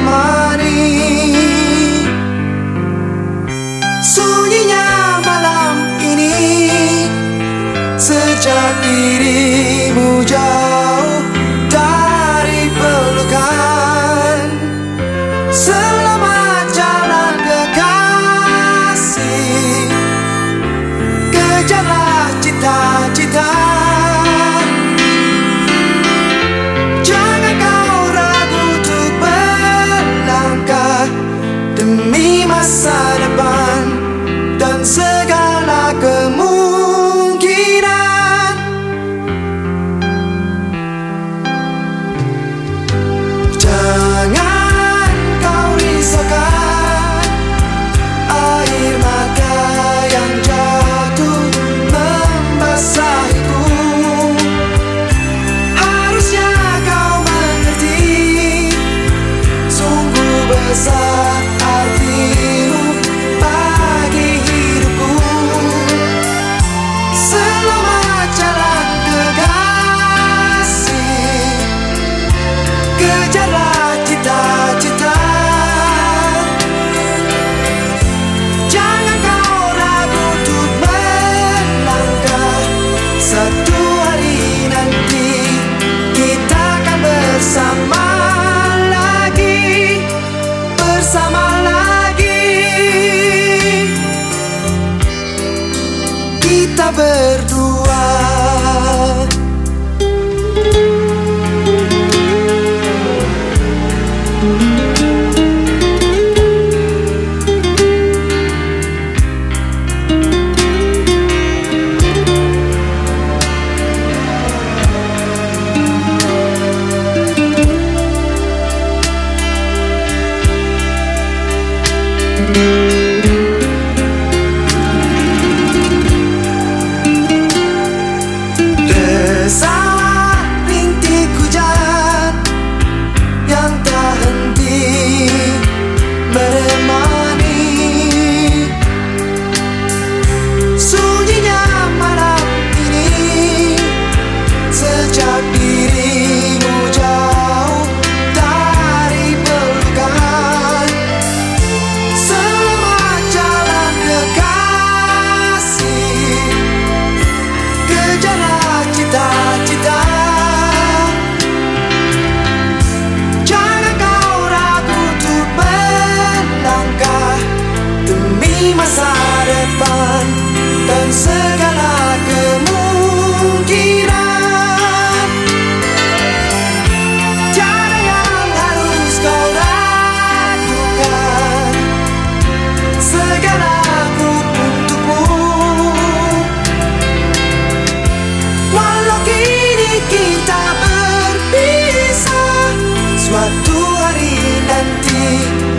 ماری سونییا ملاکری سا گری مجاؤ تاری پر the side و cause ستوری نتی